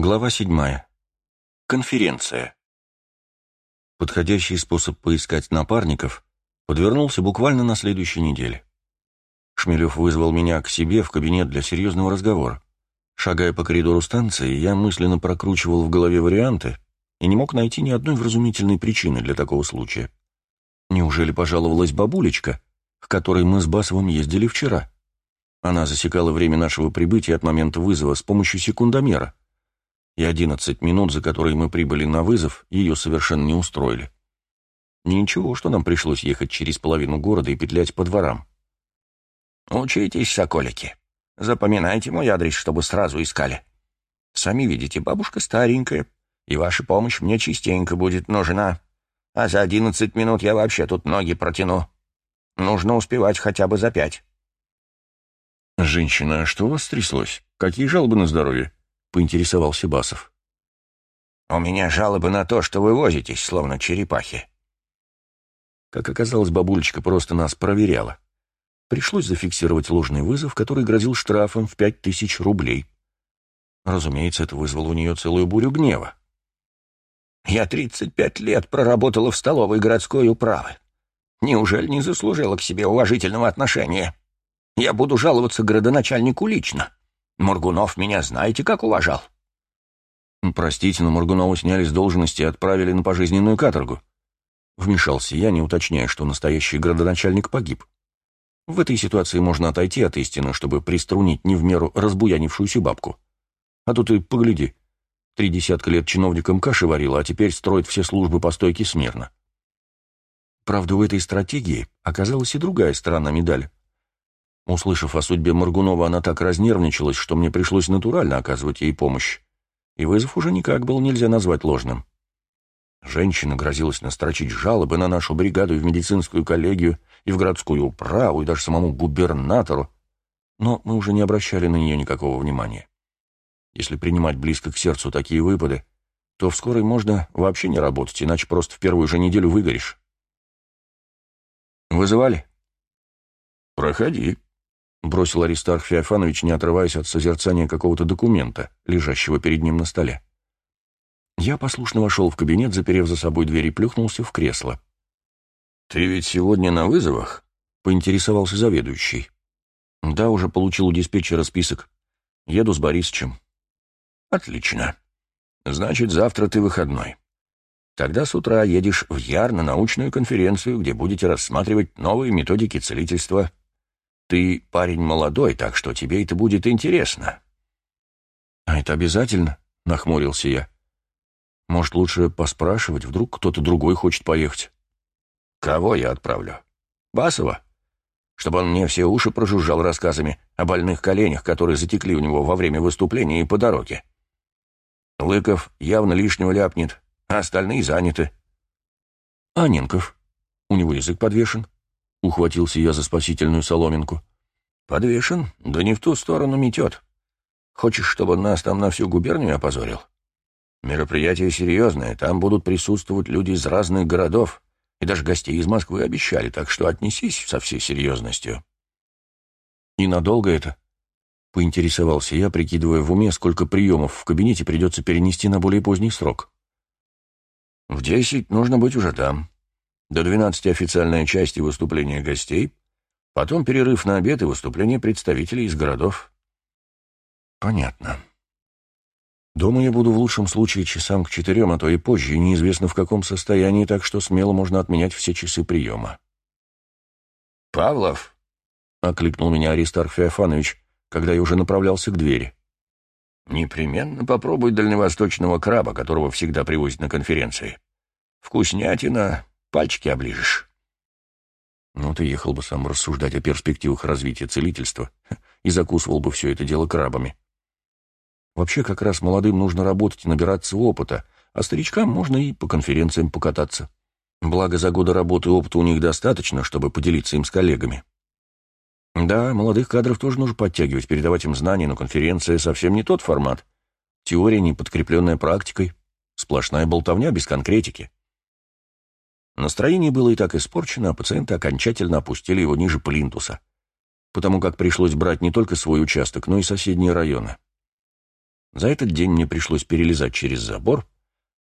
Глава седьмая. Конференция. Подходящий способ поискать напарников подвернулся буквально на следующей неделе. Шмелев вызвал меня к себе в кабинет для серьезного разговора. Шагая по коридору станции, я мысленно прокручивал в голове варианты и не мог найти ни одной вразумительной причины для такого случая. Неужели пожаловалась бабулечка, к которой мы с Басовым ездили вчера? Она засекала время нашего прибытия от момента вызова с помощью секундомера и одиннадцать минут, за которые мы прибыли на вызов, ее совершенно не устроили. Ничего, что нам пришлось ехать через половину города и петлять по дворам. «Учитесь, соколики. Запоминайте мой адрес, чтобы сразу искали. Сами видите, бабушка старенькая, и ваша помощь мне частенько будет нужна. А за одиннадцать минут я вообще тут ноги протяну. Нужно успевать хотя бы за пять». «Женщина, а что у вас стряслось? Какие жалобы на здоровье?» — поинтересовался Басов. «У меня жалобы на то, что вы возитесь, словно черепахи». Как оказалось, бабулечка просто нас проверяла. Пришлось зафиксировать ложный вызов, который грозил штрафом в пять тысяч рублей. Разумеется, это вызвало у нее целую бурю гнева. «Я тридцать пять лет проработала в столовой городской управы. Неужели не заслужила к себе уважительного отношения? Я буду жаловаться градоначальнику лично». Моргунов меня знаете, как уважал?» «Простите, но Моргунова сняли с должности и отправили на пожизненную каторгу». Вмешался я, не уточняя, что настоящий градоначальник погиб. В этой ситуации можно отойти от истины, чтобы приструнить не в меру разбуянившуюся бабку. А тут и погляди. Три десятка лет чиновникам каши варила, а теперь строит все службы по стойке смирно. Правда, у этой стратегии оказалась и другая сторона медали. Услышав о судьбе Моргунова, она так разнервничалась, что мне пришлось натурально оказывать ей помощь. И вызов уже никак был нельзя назвать ложным. Женщина грозилась настрочить жалобы на нашу бригаду и в медицинскую коллегию, и в городскую управу, и даже самому губернатору, но мы уже не обращали на нее никакого внимания. Если принимать близко к сердцу такие выпады, то в скорой можно вообще не работать, иначе просто в первую же неделю выгоришь. «Вызывали?» «Проходи», — бросил Аристарх Феофанович, не отрываясь от созерцания какого-то документа, лежащего перед ним на столе. Я послушно вошел в кабинет, заперев за собой дверь и плюхнулся в кресло. «Ты ведь сегодня на вызовах?» — поинтересовался заведующий. «Да, уже получил у диспетчера список. Еду с Борисовичем». «Отлично. Значит, завтра ты выходной. Тогда с утра едешь в Яр на научную конференцию, где будете рассматривать новые методики целительства ты парень молодой, так что тебе это будет интересно». «А это обязательно?» — нахмурился я. «Может, лучше поспрашивать, вдруг кто-то другой хочет поехать?» «Кого я отправлю? Басова? Чтобы он мне все уши прожужжал рассказами о больных коленях, которые затекли у него во время выступления и по дороге. Лыков явно лишнего ляпнет, а остальные заняты». «Аненков? У него язык подвешен?» — ухватился я за спасительную соломинку. «Подвешен, да не в ту сторону метет. Хочешь, чтобы нас там на всю губернию опозорил? Мероприятие серьезное, там будут присутствовать люди из разных городов, и даже гостей из Москвы обещали, так что отнесись со всей серьезностью». «И надолго это?» — поинтересовался я, прикидывая в уме, сколько приемов в кабинете придется перенести на более поздний срок. «В десять нужно быть уже там», до 12 официальная часть и выступления гостей, потом перерыв на обед и выступление представителей из городов. Понятно. Дома я буду в лучшем случае часам к четырем, а то и позже, и неизвестно в каком состоянии, так что смело можно отменять все часы приема. «Павлов!» — окликнул меня Аристарх Феофанович, когда я уже направлялся к двери. «Непременно попробуй дальневосточного краба, которого всегда привозят на конференции. Вкуснятина, Пальчики оближешь. Ну, ты ехал бы сам рассуждать о перспективах развития целительства и закусывал бы все это дело крабами. Вообще, как раз молодым нужно работать и набираться опыта, а старичкам можно и по конференциям покататься. Благо, за годы работы опыта у них достаточно, чтобы поделиться им с коллегами. Да, молодых кадров тоже нужно подтягивать, передавать им знания, но конференция совсем не тот формат. Теория, не подкрепленная практикой. Сплошная болтовня без конкретики. Настроение было и так испорчено, а пациенты окончательно опустили его ниже плинтуса, потому как пришлось брать не только свой участок, но и соседние районы. За этот день мне пришлось перелезать через забор,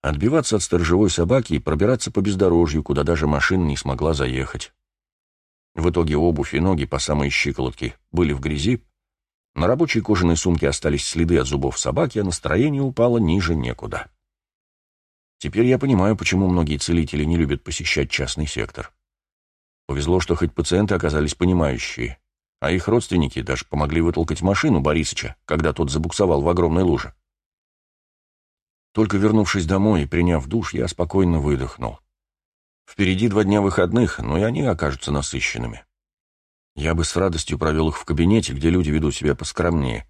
отбиваться от сторожевой собаки и пробираться по бездорожью, куда даже машина не смогла заехать. В итоге обувь и ноги по самой щиколотке были в грязи, на рабочей кожаной сумке остались следы от зубов собаки, а настроение упало ниже некуда. Теперь я понимаю, почему многие целители не любят посещать частный сектор. Повезло, что хоть пациенты оказались понимающие, а их родственники даже помогли вытолкать машину Борисыча, когда тот забуксовал в огромной луже. Только вернувшись домой и приняв душ, я спокойно выдохнул. Впереди два дня выходных, но и они окажутся насыщенными. Я бы с радостью провел их в кабинете, где люди ведут себя поскромнее.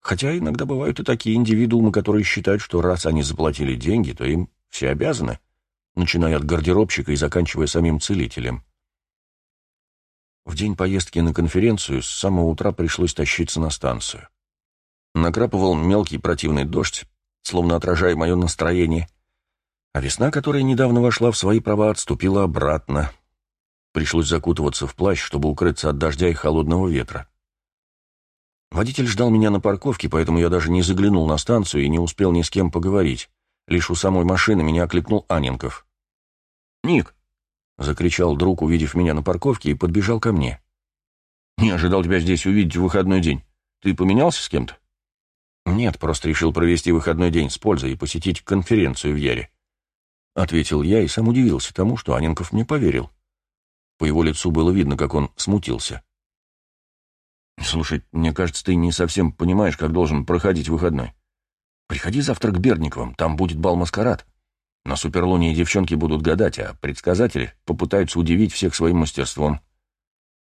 Хотя иногда бывают и такие индивидуумы, которые считают, что раз они заплатили деньги, то им все обязаны, начиная от гардеробщика и заканчивая самим целителем. В день поездки на конференцию с самого утра пришлось тащиться на станцию. Накрапывал мелкий противный дождь, словно отражая мое настроение, а весна, которая недавно вошла в свои права, отступила обратно. Пришлось закутываться в плащ, чтобы укрыться от дождя и холодного ветра. Водитель ждал меня на парковке, поэтому я даже не заглянул на станцию и не успел ни с кем поговорить. Лишь у самой машины меня окликнул Аненков. «Ник, — закричал друг, увидев меня на парковке, и подбежал ко мне. «Не ожидал тебя здесь увидеть в выходной день. Ты поменялся с кем-то?» «Нет, просто решил провести выходной день с пользой и посетить конференцию в Яре». Ответил я и сам удивился тому, что Аненков мне поверил. По его лицу было видно, как он смутился. «Слушай, мне кажется, ты не совсем понимаешь, как должен проходить выходной. Приходи завтра к Бердниковым, там будет бал-маскарад. На Суперлуне девчонки будут гадать, а предсказатели попытаются удивить всех своим мастерством.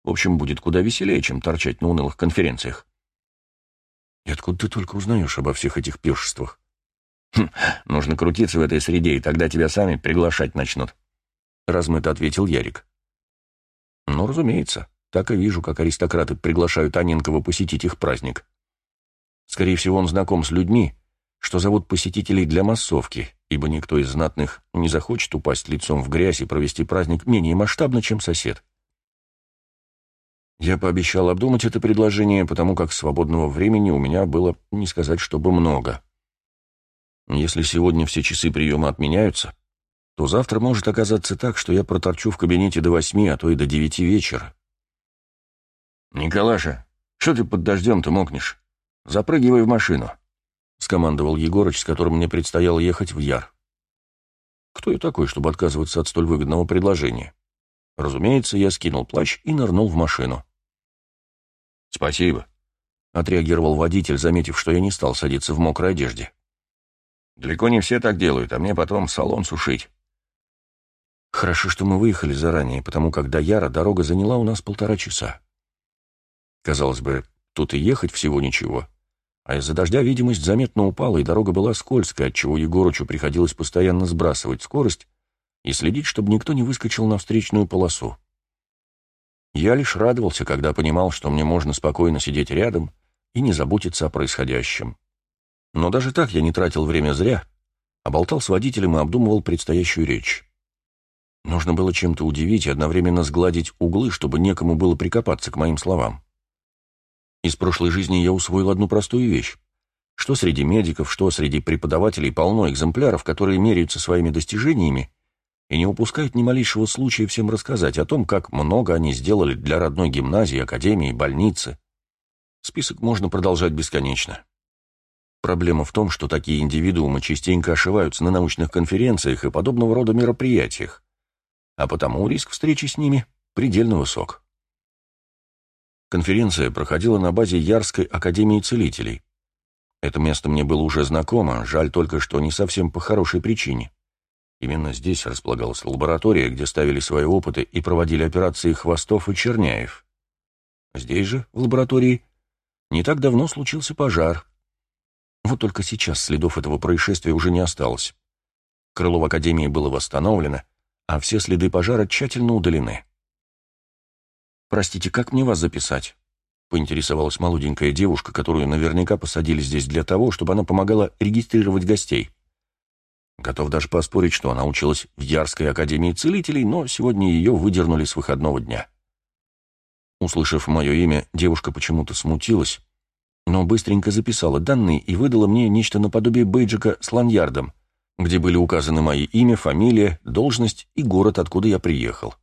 В общем, будет куда веселее, чем торчать на унылых конференциях. И откуда ты только узнаешь обо всех этих пиршествах? Хм, нужно крутиться в этой среде, и тогда тебя сами приглашать начнут. Размыто ответил Ярик. Ну, разумеется, так и вижу, как аристократы приглашают Анинкова посетить их праздник. Скорее всего, он знаком с людьми, что зовут посетителей для массовки, ибо никто из знатных не захочет упасть лицом в грязь и провести праздник менее масштабно, чем сосед. Я пообещал обдумать это предложение, потому как свободного времени у меня было, не сказать, чтобы много. Если сегодня все часы приема отменяются, то завтра может оказаться так, что я проторчу в кабинете до восьми, а то и до девяти вечера. «Николаша, что ты под дождем-то мокнешь? Запрыгивай в машину», — скомандовал Егорыч, с которым мне предстояло ехать в Яр. Кто я такой, чтобы отказываться от столь выгодного предложения? Разумеется, я скинул плащ и нырнул в машину. «Спасибо», — отреагировал водитель, заметив, что я не стал садиться в мокрой одежде. «Далеко не все так делают, а мне потом салон сушить». Хорошо, что мы выехали заранее, потому как до Яра дорога заняла у нас полтора часа. Казалось бы, тут и ехать всего ничего, а из-за дождя видимость заметно упала, и дорога была скользкая, отчего Егорычу приходилось постоянно сбрасывать скорость и следить, чтобы никто не выскочил на встречную полосу. Я лишь радовался, когда понимал, что мне можно спокойно сидеть рядом и не заботиться о происходящем. Но даже так я не тратил время зря, а болтал с водителем и обдумывал предстоящую речь. Нужно было чем-то удивить и одновременно сгладить углы, чтобы некому было прикопаться к моим словам. Из прошлой жизни я усвоил одну простую вещь. Что среди медиков, что среди преподавателей полно экземпляров, которые меряются своими достижениями и не упускают ни малейшего случая всем рассказать о том, как много они сделали для родной гимназии, академии, больницы. Список можно продолжать бесконечно. Проблема в том, что такие индивидуумы частенько ошиваются на научных конференциях и подобного рода мероприятиях, а потому риск встречи с ними предельно высок. Конференция проходила на базе Ярской академии целителей. Это место мне было уже знакомо, жаль только, что не совсем по хорошей причине. Именно здесь располагалась лаборатория, где ставили свои опыты и проводили операции Хвостов и Черняев. Здесь же, в лаборатории, не так давно случился пожар. Вот только сейчас следов этого происшествия уже не осталось. Крыло в Академии было восстановлено, а все следы пожара тщательно удалены. «Простите, как мне вас записать?» — поинтересовалась молоденькая девушка, которую наверняка посадили здесь для того, чтобы она помогала регистрировать гостей. Готов даже поспорить, что она училась в Ярской академии целителей, но сегодня ее выдернули с выходного дня. Услышав мое имя, девушка почему-то смутилась, но быстренько записала данные и выдала мне нечто наподобие бейджика с ланьярдом, где были указаны мои имя, фамилия, должность и город, откуда я приехал.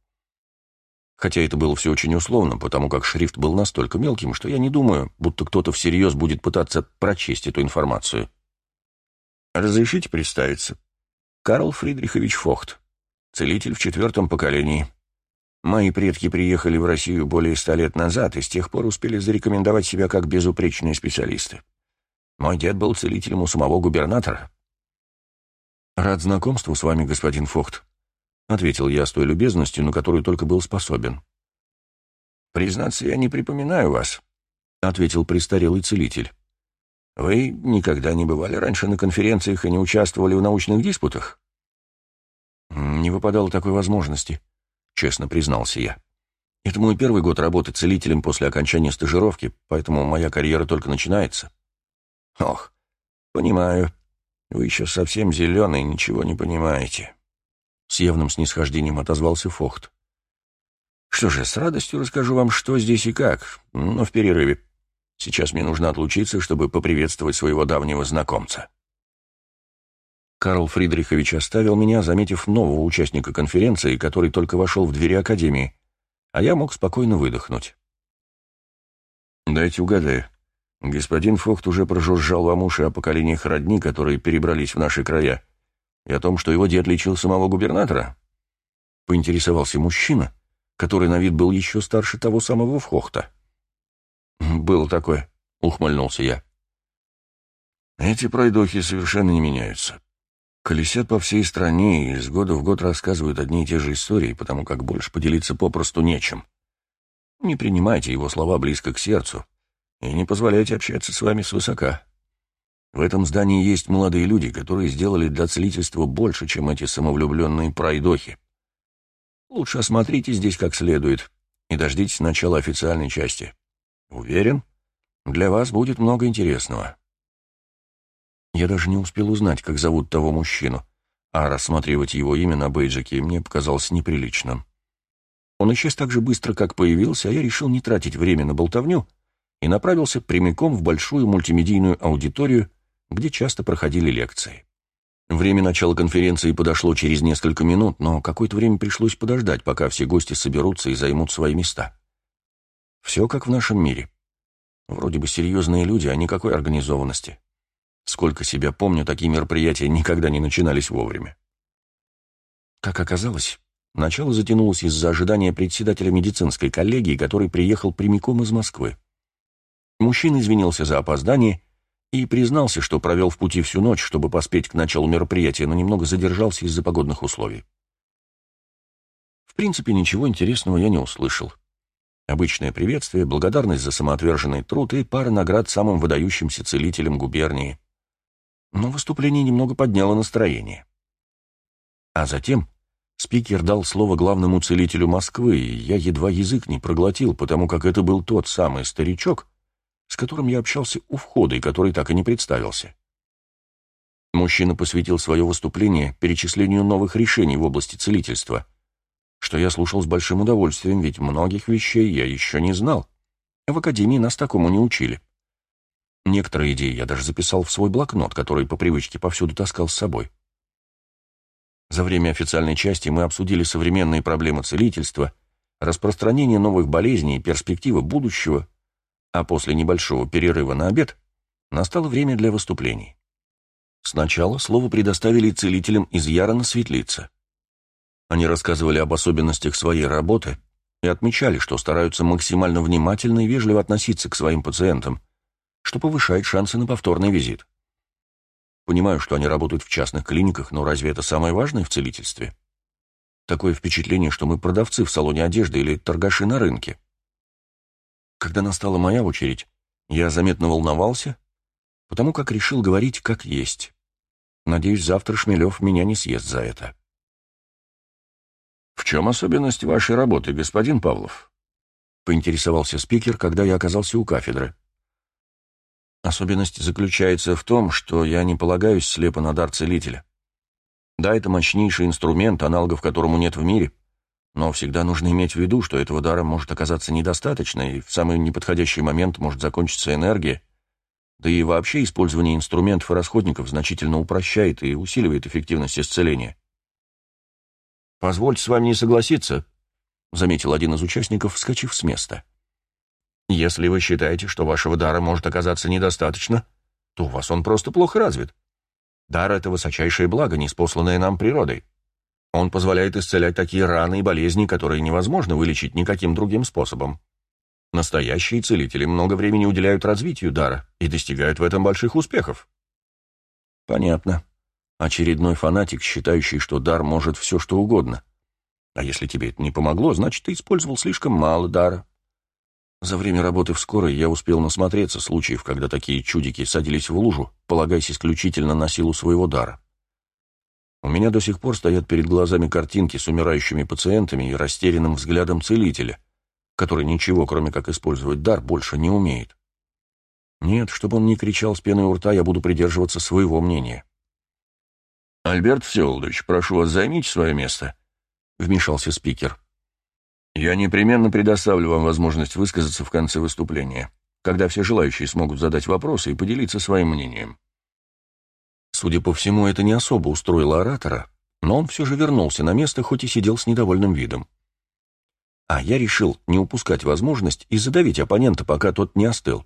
Хотя это было все очень условно, потому как шрифт был настолько мелким, что я не думаю, будто кто-то всерьез будет пытаться прочесть эту информацию. «Разрешите представиться?» Карл Фридрихович Фохт, целитель в четвертом поколении. Мои предки приехали в Россию более ста лет назад и с тех пор успели зарекомендовать себя как безупречные специалисты. Мой дед был целителем у самого губернатора. «Рад знакомству с вами, господин Фохт», — ответил я с той любезностью, на которую только был способен. «Признаться, я не припоминаю вас», — ответил престарелый целитель. Вы никогда не бывали раньше на конференциях и не участвовали в научных диспутах? Не выпадало такой возможности, честно признался я. Это мой первый год работы целителем после окончания стажировки, поэтому моя карьера только начинается. Ох, понимаю. Вы еще совсем зеленый, ничего не понимаете. С явным снисхождением отозвался Фохт. Что же, с радостью расскажу вам, что здесь и как, но в перерыве. Сейчас мне нужно отлучиться, чтобы поприветствовать своего давнего знакомца. Карл Фридрихович оставил меня, заметив нового участника конференции, который только вошел в двери Академии, а я мог спокойно выдохнуть. «Дайте угадаю. Господин Фохт уже прожужжал вам уши о поколениях родни, которые перебрались в наши края, и о том, что его дед лечил самого губернатора?» Поинтересовался мужчина, который на вид был еще старше того самого Фохта. «Было такое», — ухмыльнулся я. «Эти пройдохи совершенно не меняются. Колесят по всей стране и из года в год рассказывают одни и те же истории, потому как больше поделиться попросту нечем. Не принимайте его слова близко к сердцу и не позволяйте общаться с вами свысока. В этом здании есть молодые люди, которые сделали для целительства больше, чем эти самовлюбленные пройдохи. Лучше осмотрите здесь как следует и дождитесь начала официальной части. Уверен, для вас будет много интересного. Я даже не успел узнать, как зовут того мужчину, а рассматривать его имя на бейджике мне показалось неприличным. Он исчез так же быстро, как появился, а я решил не тратить время на болтовню и направился прямиком в большую мультимедийную аудиторию, где часто проходили лекции. Время начала конференции подошло через несколько минут, но какое-то время пришлось подождать, пока все гости соберутся и займут свои места. Все как в нашем мире. Вроде бы серьезные люди, а никакой организованности. Сколько себя помню, такие мероприятия никогда не начинались вовремя. Как оказалось, начало затянулось из-за ожидания председателя медицинской коллегии, который приехал прямиком из Москвы. Мужчина извинился за опоздание и признался, что провел в пути всю ночь, чтобы поспеть к началу мероприятия, но немного задержался из-за погодных условий. В принципе, ничего интересного я не услышал. Обычное приветствие, благодарность за самоотверженный труд и пара наград самым выдающимся целителям губернии. Но выступление немного подняло настроение. А затем спикер дал слово главному целителю Москвы, и я едва язык не проглотил, потому как это был тот самый старичок, с которым я общался у входа и который так и не представился. Мужчина посвятил свое выступление перечислению новых решений в области целительства — что я слушал с большим удовольствием, ведь многих вещей я еще не знал. В академии нас такому не учили. Некоторые идеи я даже записал в свой блокнот, который по привычке повсюду таскал с собой. За время официальной части мы обсудили современные проблемы целительства, распространение новых болезней и перспективы будущего, а после небольшого перерыва на обед настало время для выступлений. Сначала слово предоставили целителям из Ярона Светлица. Они рассказывали об особенностях своей работы и отмечали, что стараются максимально внимательно и вежливо относиться к своим пациентам, что повышает шансы на повторный визит. Понимаю, что они работают в частных клиниках, но разве это самое важное в целительстве? Такое впечатление, что мы продавцы в салоне одежды или торгаши на рынке. Когда настала моя очередь, я заметно волновался, потому как решил говорить как есть. Надеюсь, завтра Шмелев меня не съест за это. «В чем особенность вашей работы, господин Павлов?» — поинтересовался спикер, когда я оказался у кафедры. «Особенность заключается в том, что я не полагаюсь слепо на дар целителя. Да, это мощнейший инструмент, аналогов которому нет в мире, но всегда нужно иметь в виду, что этого дара может оказаться недостаточно, и в самый неподходящий момент может закончиться энергия, Да и вообще использование инструментов и расходников значительно упрощает и усиливает эффективность исцеления. «Позвольте с вами не согласиться», — заметил один из участников, вскочив с места. «Если вы считаете, что вашего дара может оказаться недостаточно, то у вас он просто плохо развит. Дар — это высочайшее благо, неспосланное нам природой. Он позволяет исцелять такие раны и болезни, которые невозможно вылечить никаким другим способом. Настоящие целители много времени уделяют развитию дара и достигают в этом больших успехов. Понятно. Очередной фанатик, считающий, что дар может все, что угодно. А если тебе это не помогло, значит, ты использовал слишком мало дара. За время работы в скорой я успел насмотреться случаев, когда такие чудики садились в лужу, полагаясь исключительно на силу своего дара. У меня до сих пор стоят перед глазами картинки с умирающими пациентами и растерянным взглядом целителя, который ничего, кроме как использовать дар, больше не умеет. Нет, чтобы он не кричал с пеной у рта, я буду придерживаться своего мнения. «Альберт Всеволодович, прошу вас, займите свое место», — вмешался спикер. «Я непременно предоставлю вам возможность высказаться в конце выступления, когда все желающие смогут задать вопросы и поделиться своим мнением». Судя по всему, это не особо устроило оратора, но он все же вернулся на место, хоть и сидел с недовольным видом. А я решил не упускать возможность и задавить оппонента, пока тот не остыл.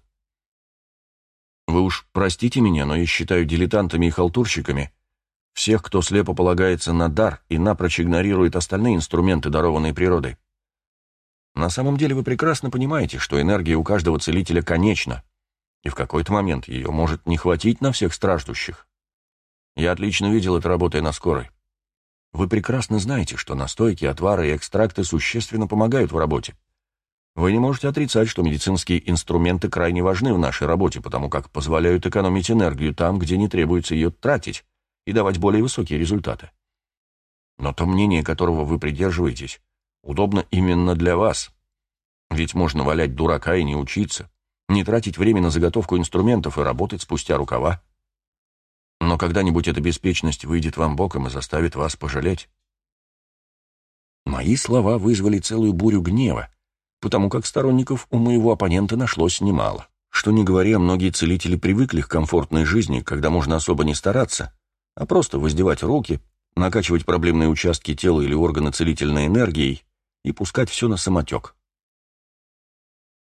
Вы уж простите меня, но я считаю дилетантами и халтурщиками всех, кто слепо полагается на дар и напрочь игнорирует остальные инструменты, дарованные природой. На самом деле вы прекрасно понимаете, что энергия у каждого целителя конечна, и в какой-то момент ее может не хватить на всех страждущих. Я отлично видел это, работая на скорой. Вы прекрасно знаете, что настойки, отвары и экстракты существенно помогают в работе. Вы не можете отрицать, что медицинские инструменты крайне важны в нашей работе, потому как позволяют экономить энергию там, где не требуется ее тратить, и давать более высокие результаты. Но то мнение, которого вы придерживаетесь, удобно именно для вас. Ведь можно валять дурака и не учиться, не тратить время на заготовку инструментов и работать спустя рукава. Но когда-нибудь эта беспечность выйдет вам боком и заставит вас пожалеть. Мои слова вызвали целую бурю гнева, потому как сторонников у моего оппонента нашлось немало. Что не говоря, многие целители привыкли к комфортной жизни, когда можно особо не стараться, а просто воздевать руки, накачивать проблемные участки тела или органы целительной энергией и пускать все на самотек.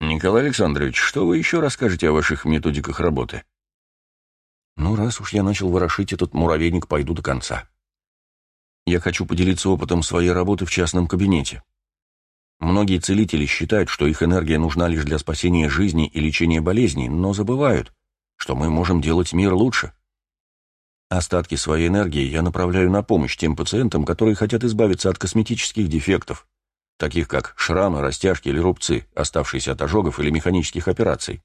«Николай Александрович, что вы еще расскажете о ваших методиках работы?» Ну, раз уж я начал ворошить этот муравейник, пойду до конца. Я хочу поделиться опытом своей работы в частном кабинете. Многие целители считают, что их энергия нужна лишь для спасения жизни и лечения болезней, но забывают, что мы можем делать мир лучше. Остатки своей энергии я направляю на помощь тем пациентам, которые хотят избавиться от косметических дефектов, таких как шрамы, растяжки или рубцы, оставшиеся от ожогов или механических операций.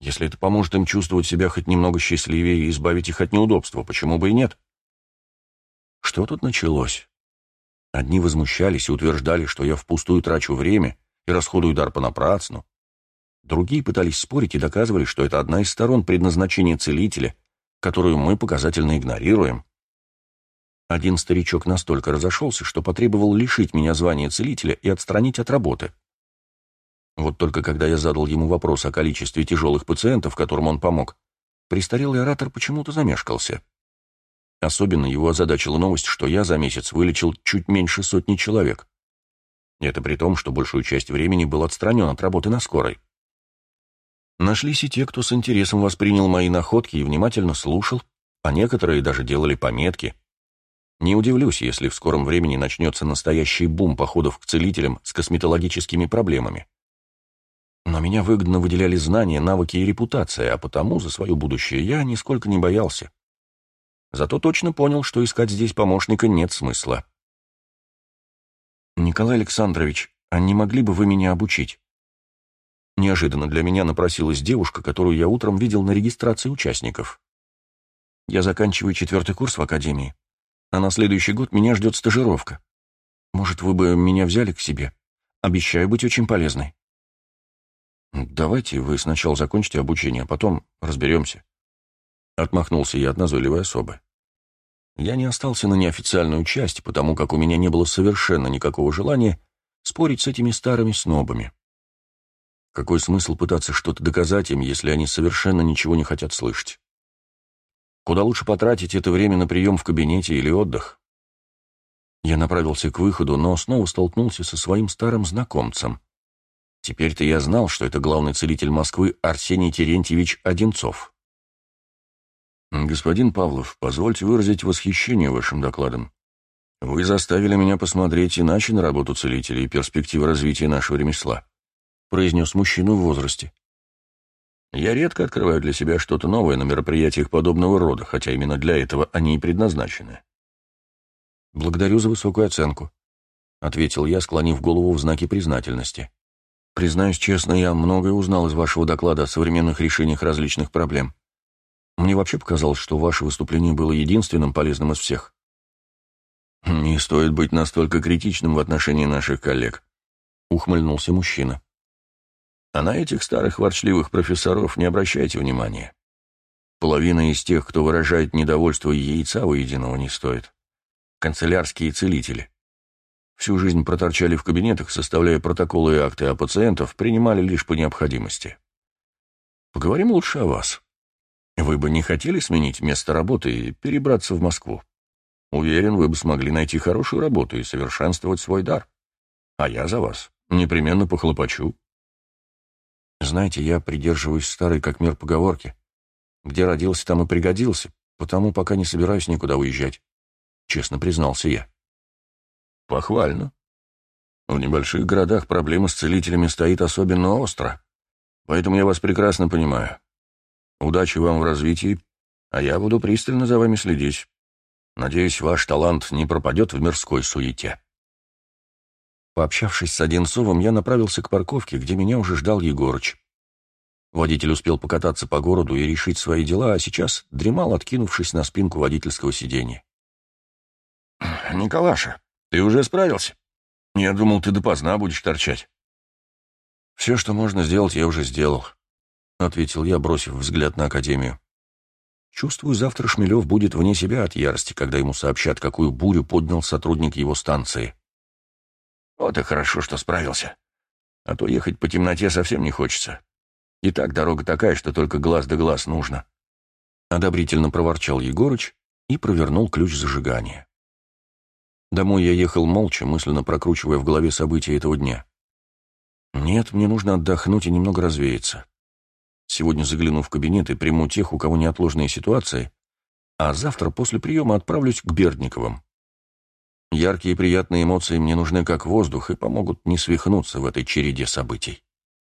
Если это поможет им чувствовать себя хоть немного счастливее и избавить их от неудобства, почему бы и нет? Что тут началось? Одни возмущались и утверждали, что я впустую трачу время и расходую дар понапрасну. Другие пытались спорить и доказывали, что это одна из сторон предназначения целителя, которую мы показательно игнорируем. Один старичок настолько разошелся, что потребовал лишить меня звания целителя и отстранить от работы. Вот только когда я задал ему вопрос о количестве тяжелых пациентов, которым он помог, престарелый оратор почему-то замешкался. Особенно его озадачила новость, что я за месяц вылечил чуть меньше сотни человек. Это при том, что большую часть времени был отстранен от работы на скорой. Нашлись и те, кто с интересом воспринял мои находки и внимательно слушал, а некоторые даже делали пометки. Не удивлюсь, если в скором времени начнется настоящий бум походов к целителям с косметологическими проблемами. Но меня выгодно выделяли знания, навыки и репутация, а потому за свое будущее я нисколько не боялся. Зато точно понял, что искать здесь помощника нет смысла. «Николай Александрович, а не могли бы вы меня обучить?» Неожиданно для меня напросилась девушка, которую я утром видел на регистрации участников. Я заканчиваю четвертый курс в академии, а на следующий год меня ждет стажировка. Может, вы бы меня взяли к себе? Обещаю быть очень полезной. «Давайте вы сначала закончите обучение, а потом разберемся». Отмахнулся я от назойливой особы. Я не остался на неофициальную часть, потому как у меня не было совершенно никакого желания спорить с этими старыми снобами. Какой смысл пытаться что-то доказать им, если они совершенно ничего не хотят слышать? Куда лучше потратить это время на прием в кабинете или отдых? Я направился к выходу, но снова столкнулся со своим старым знакомцем. Теперь-то я знал, что это главный целитель Москвы Арсений Терентьевич Одинцов. «Господин Павлов, позвольте выразить восхищение вашим докладом. Вы заставили меня посмотреть иначе на работу целителя и перспективы развития нашего ремесла», произнес мужчина в возрасте. «Я редко открываю для себя что-то новое на мероприятиях подобного рода, хотя именно для этого они и предназначены». «Благодарю за высокую оценку», — ответил я, склонив голову в знаке признательности. «Признаюсь честно, я многое узнал из вашего доклада о современных решениях различных проблем. Мне вообще показалось, что ваше выступление было единственным полезным из всех». «Не стоит быть настолько критичным в отношении наших коллег», — ухмыльнулся мужчина. «А на этих старых ворчливых профессоров не обращайте внимания. Половина из тех, кто выражает недовольство яйца выеденного, не стоит. Канцелярские целители. Всю жизнь проторчали в кабинетах, составляя протоколы и акты, а пациентов принимали лишь по необходимости. Поговорим лучше о вас. Вы бы не хотели сменить место работы и перебраться в Москву?» Уверен, вы бы смогли найти хорошую работу и совершенствовать свой дар. А я за вас непременно похлопочу. Знаете, я придерживаюсь старой как мир поговорки. Где родился, там и пригодился, потому пока не собираюсь никуда уезжать. Честно признался я. Похвально. В небольших городах проблема с целителями стоит особенно остро, поэтому я вас прекрасно понимаю. Удачи вам в развитии, а я буду пристально за вами следить. Надеюсь, ваш талант не пропадет в мирской суете. Пообщавшись с Одинцовым, я направился к парковке, где меня уже ждал Егорыч. Водитель успел покататься по городу и решить свои дела, а сейчас дремал, откинувшись на спинку водительского сиденья. «Николаша, ты уже справился? Я думал, ты допоздна будешь торчать». «Все, что можно сделать, я уже сделал», — ответил я, бросив взгляд на Академию. Чувствую, завтра Шмелев будет вне себя от ярости, когда ему сообщат, какую бурю поднял сотрудник его станции. Вот и хорошо, что справился. А то ехать по темноте совсем не хочется. И так дорога такая, что только глаз да глаз нужно. Одобрительно проворчал Егорыч и провернул ключ зажигания. Домой я ехал молча, мысленно прокручивая в голове события этого дня. Нет, мне нужно отдохнуть и немного развеяться. Сегодня загляну в кабинет и приму тех, у кого неотложные ситуации, а завтра после приема отправлюсь к Бердниковым. Яркие и приятные эмоции мне нужны как воздух и помогут не свихнуться в этой череде событий.